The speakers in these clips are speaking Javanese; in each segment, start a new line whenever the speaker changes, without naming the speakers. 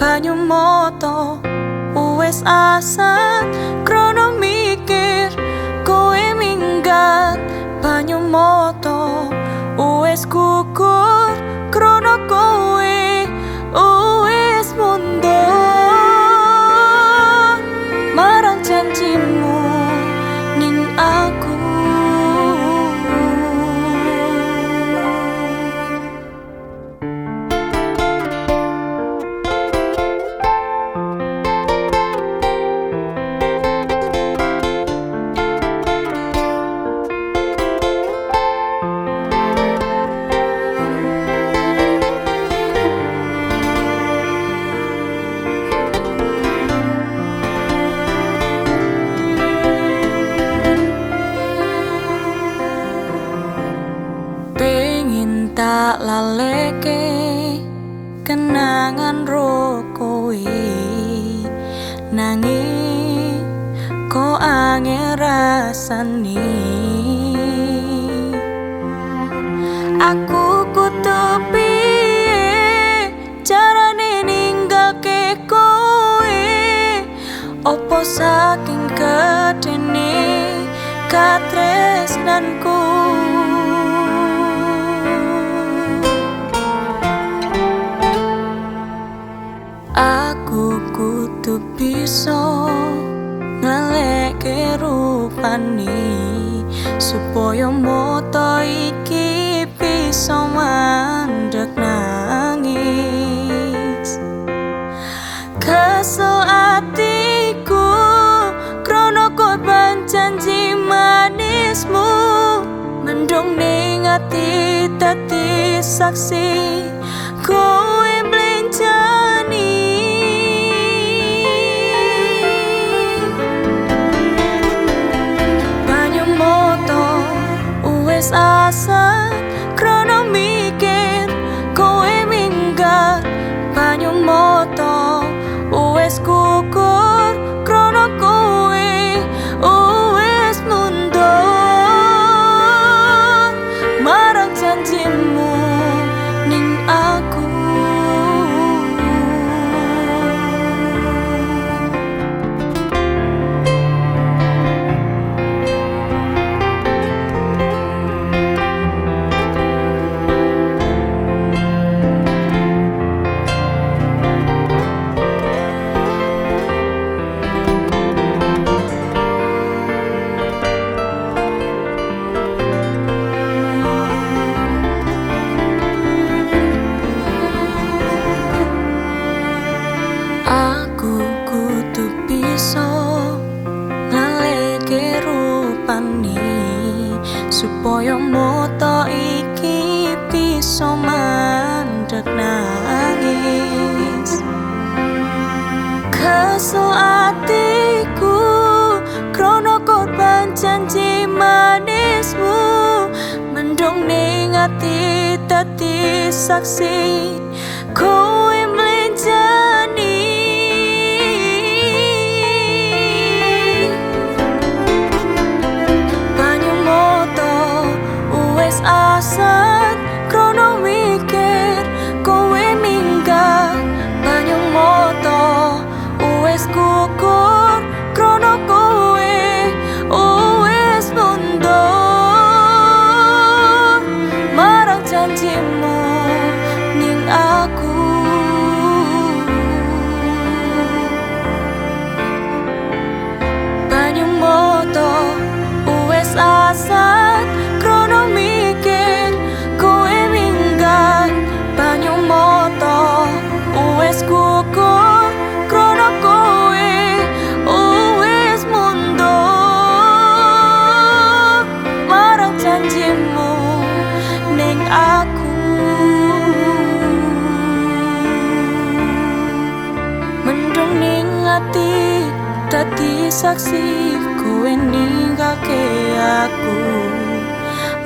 banyu moto wis asat laleke kenangan ro kowe nanging ko angin rasani? Aku kudu piye? Carane ninggalke kowe? Opo saking gedene katresnanku rupane supaya moto iki bisa mandek nangis. Kesel atiku krono korban janji manismu. Mendung ning ati dadi saksi kowe janji manismu mendung ning ati dadi saksi janjimu ning aku dadi saksi kowe ninggake aku.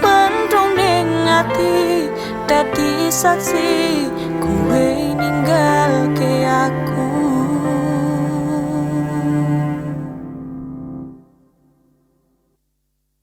Mendung ning ati dadi saksi kowe